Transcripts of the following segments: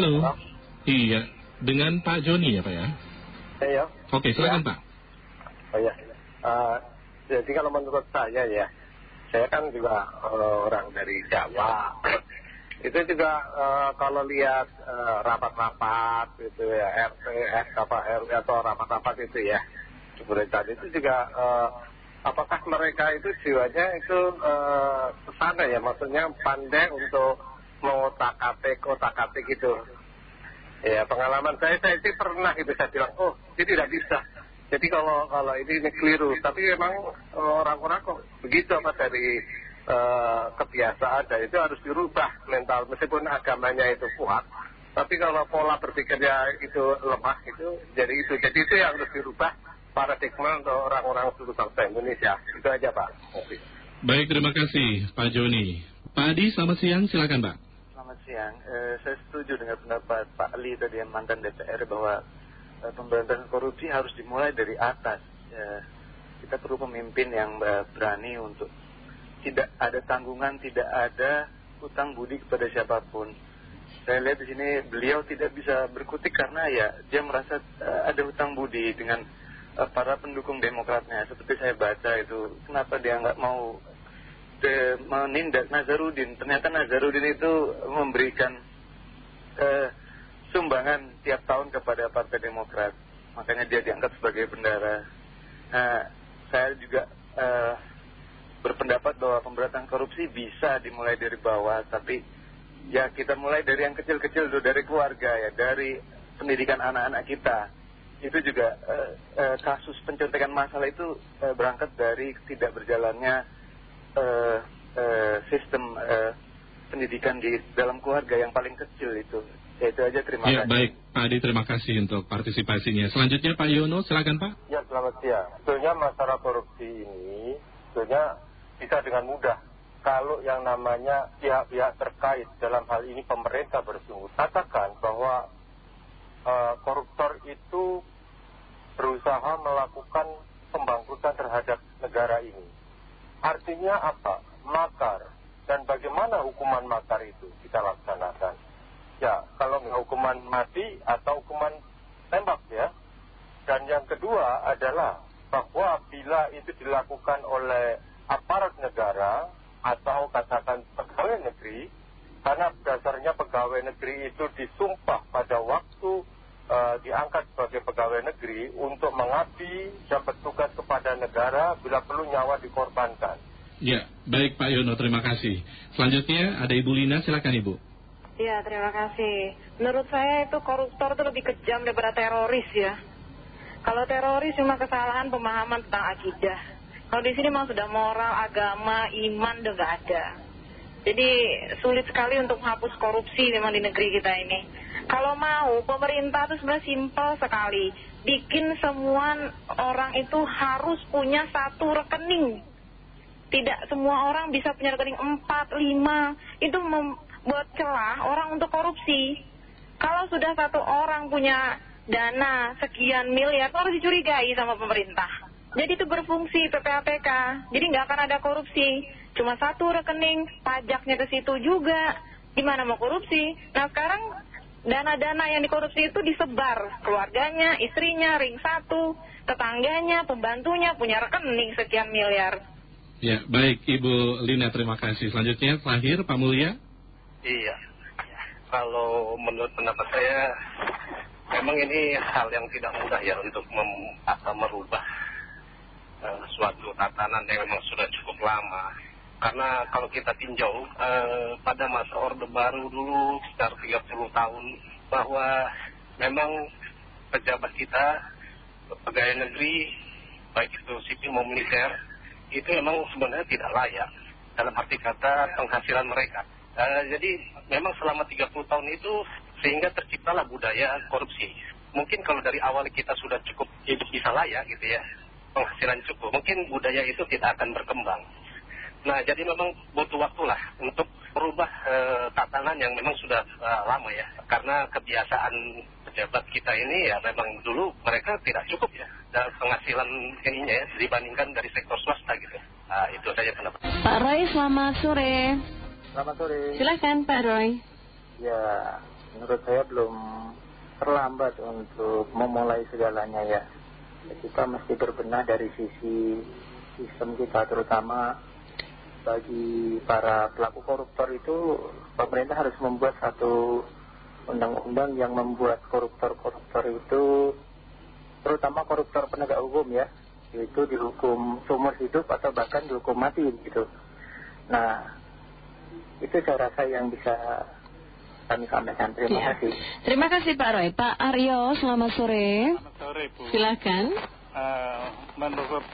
Halo. Iya, dengan Pak Joni ya Pak ya? Iya. Oke, silakan Pak. Oh ya. Eh, jadi kalau menurut saya ya, saya kan juga eh, orang dari Jawa. itu juga eh, kalau lihat rapat-rapat itu ya, RT, apa, RW atau rapat-rapat itu ya, pemerintahan itu juga apakah mereka itu jiwanya itu ke sana ya, maksudnya pandai untuk mengotak-atik, otak-atik gitu. Ya pengalaman saya, saya sih pernah gitu saya bilang, oh ini tidak bisa. Jadi kalau kalau ini, ini keliru, tapi memang orang-orang kok begitu apa dari eh, kebiasaan dan itu harus dirubah mental meskipun agamanya itu kuat. Tapi kalau pola berpikirnya itu lemah itu jadi itu jadi itu yang harus dirubah paradigma untuk orang-orang seluruh bangsa Indonesia. Itu aja Pak. Baik, terima kasih Pak Joni. Pak Adi, selamat siang, silakan Pak. Siang, eh, saya setuju dengan pendapat Pak Ali tadi yang mantan DPR bahwa eh, pemberantasan korupsi harus dimulai dari atas. Eh, kita perlu pemimpin yang berani untuk tidak ada tanggungan, tidak ada hutang budi kepada siapa pun. Saya lihat di sini beliau tidak bisa berkutik karena ya dia merasa ada hutang budi dengan para pendukung demokratnya. Seperti saya baca itu, kenapa dia nggak mau menindak Nazarudin. Ternyata Nazarudin itu memberikan eh, sumbangan tiap tahun kepada Partai Demokrat. Makanya dia diangkat sebagai bendara. Nah, saya juga eh, berpendapat bahwa pemberantasan korupsi bisa dimulai dari bawah, tapi ya kita mulai dari yang kecil-kecil dulu, dari keluarga ya, dari pendidikan anak-anak kita. Itu juga eh, eh, kasus pencontekan masalah itu eh, berangkat dari tidak berjalannya sistem eh, pendidikan di dalam keluarga yang paling kecil itu. Ya itu aja terima Ya, kasih. baik Pak Adi, terima kasih untuk partisipasinya. Selanjutnya Pak Yono, silakan Pak. Ya selamat siang. Sebetulnya masalah korupsi ini sebetulnya bisa dengan mudah kalau yang namanya pihak-pihak terkait dalam hal ini pemerintah bersungguh katakan bahwa eh, koruptor itu berusaha melakukan pembangkrutan terhadap negara ini. Artinya apa? Makar. Dan bagaimana hukuman makar itu kita laksanakan? Ya, kalau hukuman mati atau hukuman tembak ya. Dan yang kedua adalah bahwa bila itu dilakukan oleh aparat negara atau katakan pegawai negeri, karena dasarnya pegawai negeri itu disumpah pada waktu diangkat sebagai pegawai negeri untuk mengabdi dan bertugas kepada negara bila perlu nyawa dikorbankan. Ya, baik Pak Yono, terima kasih. Selanjutnya ada Ibu Lina, silakan Ibu. Ya, terima kasih. Menurut saya itu koruptor itu lebih kejam daripada teroris ya. Kalau teroris cuma kesalahan pemahaman tentang akidah. Kalau di sini memang sudah moral, agama, iman udah nggak ada. Jadi sulit sekali untuk menghapus korupsi memang di negeri kita ini. Kalau mau, pemerintah itu sebenarnya simpel sekali. Bikin semua orang itu harus punya satu rekening. Tidak semua orang bisa punya rekening 4, 5. Itu membuat celah orang untuk korupsi. Kalau sudah satu orang punya dana sekian miliar, harus dicurigai sama pemerintah. Jadi itu berfungsi PPAPK. Jadi nggak akan ada korupsi. Cuma satu rekening, pajaknya ke situ juga. Gimana mau korupsi? Nah sekarang dana-dana yang dikorupsi itu disebar. Keluarganya, istrinya, ring satu, tetangganya, pembantunya punya rekening sekian miliar. Ya, baik Ibu Lina, terima kasih. Selanjutnya terakhir Pak Mulia. Iya. Kalau menurut pendapat saya, memang ini hal yang tidak mudah ya untuk mem- merubah eh, suatu tatanan yang memang sudah cukup lama. Karena kalau kita tinjau eh, pada masa Orde Baru dulu sekitar 30 tahun bahwa memang pejabat kita, pegawai negeri, baik itu sipil maupun militer, itu memang sebenarnya tidak layak dalam arti kata penghasilan mereka. Eh, jadi memang selama 30 tahun itu sehingga terciptalah budaya korupsi. Mungkin kalau dari awal kita sudah cukup hidup bisa layak gitu ya, penghasilan cukup, mungkin budaya itu tidak akan berkembang. Nah, jadi memang butuh waktu lah untuk merubah eh, tatanan yang memang sudah eh, lama ya. Karena kebiasaan pejabat kita ini ya memang dulu mereka tidak cukup ya. Dan penghasilan ininya ya dibandingkan dari sektor swasta gitu. Nah, itu saja pendapat. Pak Roy, selamat sore. Selamat sore. Silakan Pak Roy. Ya, menurut saya belum terlambat untuk memulai segalanya ya. Kita mesti berbenah dari sisi sistem kita terutama bagi para pelaku koruptor itu pemerintah harus membuat satu undang-undang yang membuat koruptor-koruptor itu terutama koruptor penegak hukum ya itu dihukum seumur hidup atau bahkan dihukum mati gitu nah itu saya rasa yang bisa kami sampaikan. Terima ya. kasih. Terima kasih Pak Roy. Pak Aryo, selamat sore. Selamat sore Bu. Silakan. Uh, menurut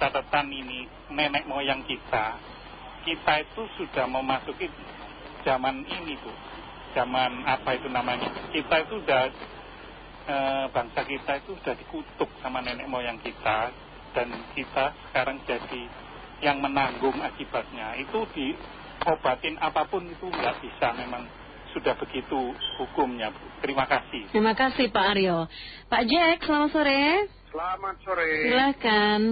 catatan ini nenek moyang kita, kita itu sudah memasuki zaman ini Bu. Zaman apa itu namanya? Kita itu sudah uh, bangsa kita itu sudah dikutuk sama nenek moyang kita dan kita sekarang jadi yang menanggung akibatnya. Itu diobatin apa pun itu nggak bisa memang sudah begitu hukumnya Bu. Terima kasih. Terima kasih Pak Aryo. Pak Jack, selamat sore. Selamat sore. Silakan.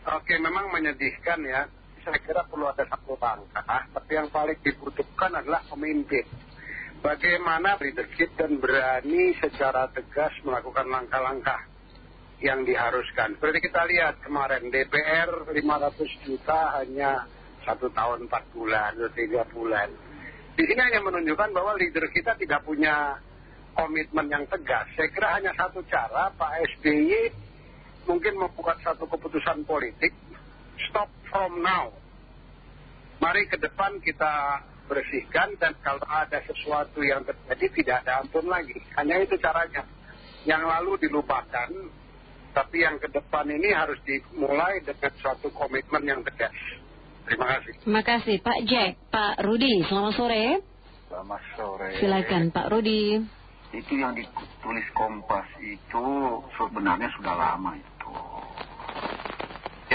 Oke, memang menyedihkan ya. Saya kira perlu ada satu langkah, tapi yang paling dibutuhkan adalah pemimpin. Bagaimana leadership dan berani secara tegas melakukan langkah-langkah yang diharuskan. Seperti kita lihat kemarin, DPR 500 juta hanya satu tahun empat bulan atau tiga bulan di sini hanya menunjukkan bahwa leader kita tidak punya komitmen yang tegas. Saya kira hanya satu cara, Pak SBY mungkin membuat satu keputusan politik, stop from now. Mari ke depan kita bersihkan dan kalau ada sesuatu yang terjadi tidak ada ampun lagi. Hanya itu caranya. Yang lalu dilupakan, tapi yang ke depan ini harus dimulai dengan suatu komitmen yang tegas. Terima kasih. Terima kasih Pak Jack. Pak Rudi, selamat sore. Selamat sore. Silakan Pak Rudi. Itu yang ditulis Kompas itu sebenarnya sudah lama itu.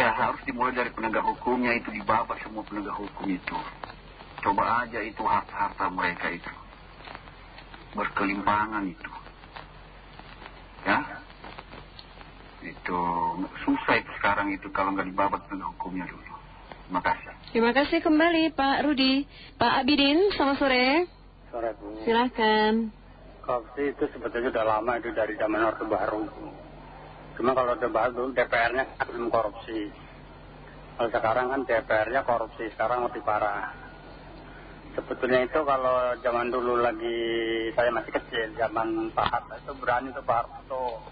Ya harus dimulai dari penegak hukumnya itu dibabat semua penegak hukum itu. Coba aja itu harta-harta mereka itu. Berkelimpangan itu. Ya. Itu susah itu sekarang itu kalau nggak dibabat penegak hukumnya dulu. Terima kasih. Terima kasih kembali Pak Rudi. Pak Abidin, selamat sore. Sore Bu. Silahkan. Korupsi itu sebetulnya sudah lama itu dari zaman Orde Baru. Cuma kalau Orde Baru DPR-nya belum korupsi. Kalau sekarang kan DPR-nya korupsi, sekarang lebih parah. Sebetulnya itu kalau zaman dulu lagi saya masih kecil, zaman Pak Hatta itu berani tuh Pak Harto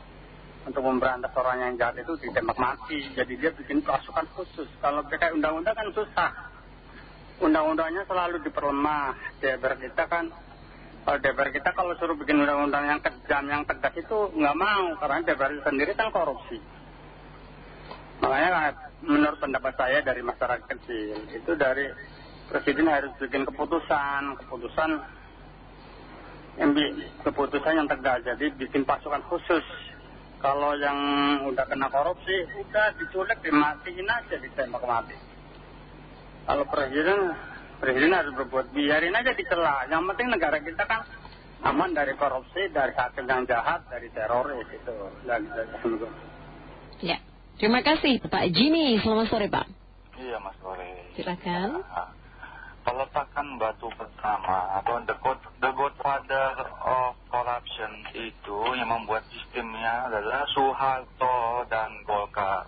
untuk memberantas orang yang jahat itu ditembak mati. Jadi dia bikin pasukan khusus. Kalau pakai undang-undang kan susah. Undang-undangnya selalu diperlemah. DPR kita kan, kalau DPR kita kalau suruh bikin undang-undang yang kejam, yang tegas itu nggak mau. Karena DPR sendiri kan korupsi. Makanya menurut pendapat saya dari masyarakat kecil, itu dari Presiden harus bikin keputusan, keputusan yang keputusan yang tegas. Jadi bikin pasukan khusus kalau yang udah kena korupsi, udah diculik, dimatiin aja, ditembak mati. Kalau presiden, presiden harus berbuat, biarin aja dicela. Yang penting negara kita kan aman dari korupsi, dari hakim yang jahat, dari teroris itu. Dan, ya, terima kasih Pak Jimmy. Selamat sore Pak. Iya Mas Sore. Silakan. Ya, peletakan batu pertama atau the, god, the godfather of corruption itu yang membuat sistemnya adalah Soeharto dan Golkar.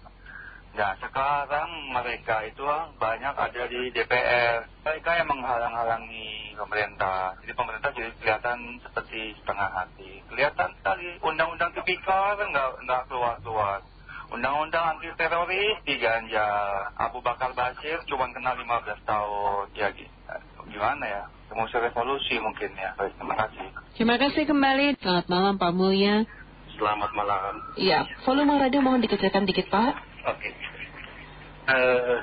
Nah sekarang mereka itu banyak ada di DPR. Mereka yang menghalang-halangi pemerintah. Jadi pemerintah jadi kelihatan seperti setengah hati. Kelihatan tadi undang-undang tipikor nggak keluar-keluar. Undang-undang anti teroris diganjar. Abu Bakar Basir cuma kena 15 tahun. Ya gimana ya? Emosi revolusi mungkin ya. Baik, terima kasih. Terima kasih kembali. Selamat malam Pak Mulya. Selamat malam. Iya, volume radio mohon dikecilkan dikit Pak. Oke. Uh,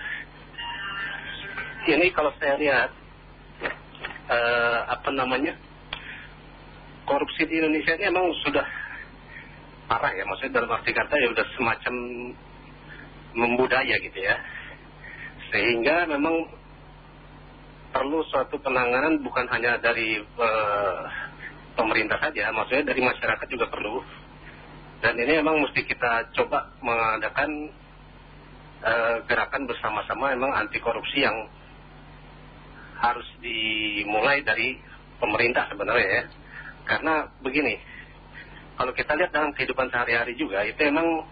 ini kalau saya lihat, uh, apa namanya, korupsi di Indonesia ini emang sudah parah ya. Maksudnya dalam arti kata ya udah semacam membudaya gitu ya. Sehingga memang perlu suatu penanganan bukan hanya dari eh, pemerintah saja maksudnya dari masyarakat juga perlu. Dan ini memang mesti kita coba mengadakan gerakan bersama-sama memang anti korupsi yang harus dimulai dari pemerintah sebenarnya ya Karena begini, kalau kita lihat dalam kehidupan sehari-hari juga, itu emang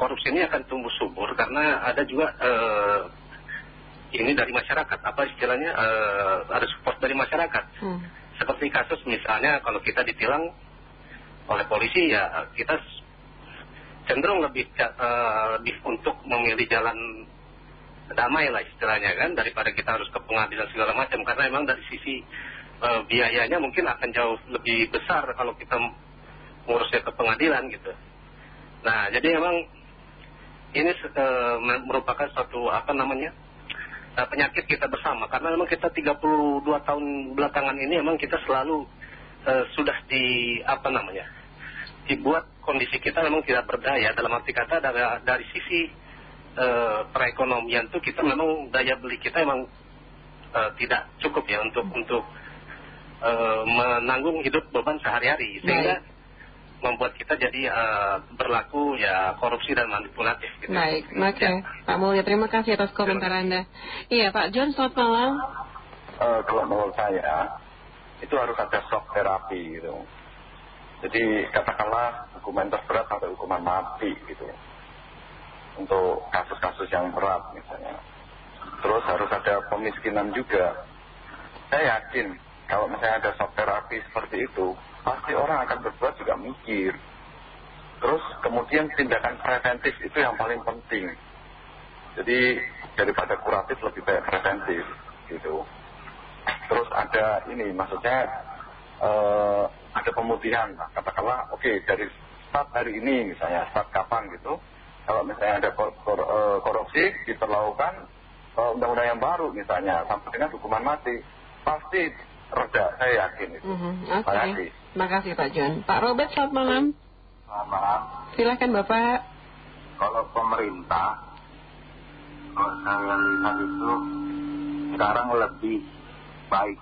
korupsi ini akan tumbuh subur karena ada juga eh, ini dari masyarakat, apa istilahnya, eh, ada support dari masyarakat. Hmm. Seperti kasus misalnya kalau kita ditilang oleh polisi ya kita cenderung lebih, eh, lebih untuk memilih jalan damai lah istilahnya kan daripada kita harus ke pengadilan segala macam karena memang dari sisi eh, biayanya mungkin akan jauh lebih besar kalau kita ngurusnya ke pengadilan gitu. Nah jadi memang ini eh, merupakan suatu apa namanya penyakit kita bersama karena memang kita 32 tahun belakangan ini memang kita selalu sudah di apa namanya dibuat kondisi kita memang tidak berdaya dalam arti kata dari, dari sisi eh, perekonomian tuh kita memang daya beli kita memang eh, tidak cukup ya untuk untuk eh, menanggung hidup beban sehari-hari sehingga membuat kita jadi berlaku ya korupsi dan manipulatif gitu. Baik, oke. Pak Mulya, terima kasih atas komentar Anda. Iya, Pak John, selamat malam. Eh, kalau menurut saya itu harus ada shock terapi gitu. Jadi katakanlah hukuman terberat sampai hukuman mati gitu. Untuk kasus-kasus yang berat misalnya. Terus harus ada pemiskinan juga. Saya yakin kalau misalnya ada shock terapi seperti itu, pasti orang akan berbuat juga mikir. Terus kemudian tindakan preventif itu yang paling penting. Jadi daripada kuratif lebih baik preventif gitu. Terus ada ini maksudnya eh, ada pemutihan katakanlah oke dari start hari ini misalnya start kapan gitu. Kalau misalnya ada kor kor eh, korupsi diperlakukan undang-undang yang baru misalnya sampai dengan hukuman mati pasti reda saya yakin itu. Mhm, terima Oke, kasih. Terima kasih Pak John. Pak Robert, selamat malam. selamat malam. Silakan Bapak. kalau pemerintah kalau saya lihat itu sekarang lebih baik.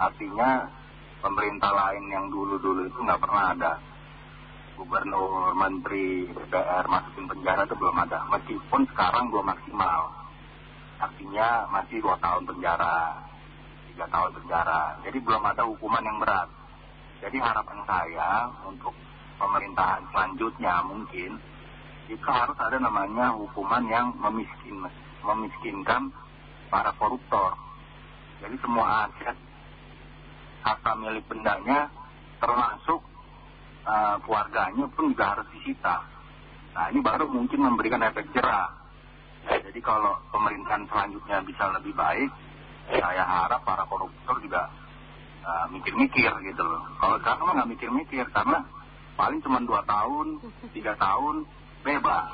Artinya pemerintah lain yang dulu-dulu itu nggak pernah ada gubernur, menteri, DPR masukin penjara itu belum ada. Meskipun sekarang belum maksimal. Artinya masih dua tahun penjara tiga tahun penjara. Jadi belum ada hukuman yang berat. Jadi harapan saya untuk pemerintahan selanjutnya mungkin itu harus ada namanya hukuman yang memiskin, memiskinkan para koruptor. Jadi semua aset harta milik bendanya termasuk uh, keluarganya pun juga harus disita. Nah ini baru mungkin memberikan efek jerah. Jadi kalau pemerintahan selanjutnya bisa lebih baik, saya harap para koruptor juga uh, mikir-mikir gitu loh. Kalau sekarang mah nggak mikir-mikir karena paling cuma dua tahun, tiga tahun bebas.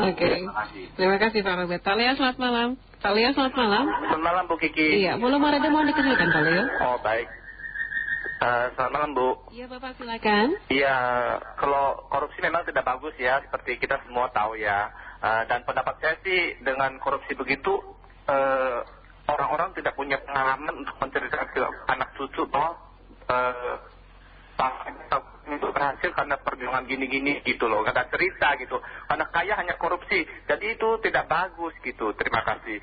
Oke, terima kasih Pak Robert. Talia, selamat malam. Talia, selamat malam. Selamat malam Bu Kiki. Iya, belum ada mau dikecilkan Talia. Oh baik. Eh, selamat malam Bu. Iya Bapak, silakan. Iya, kalau korupsi memang tidak bagus ya, seperti kita semua tahu ya. Eh, dan pendapat saya sih dengan korupsi begitu, eh, orang-orang tidak punya pengalaman untuk menceritakan ke anak cucu bahwa Pak itu berhasil karena perjuangan gini-gini gitu loh, kata cerita gitu. Anak kaya hanya korupsi, jadi itu tidak bagus gitu. Terima kasih.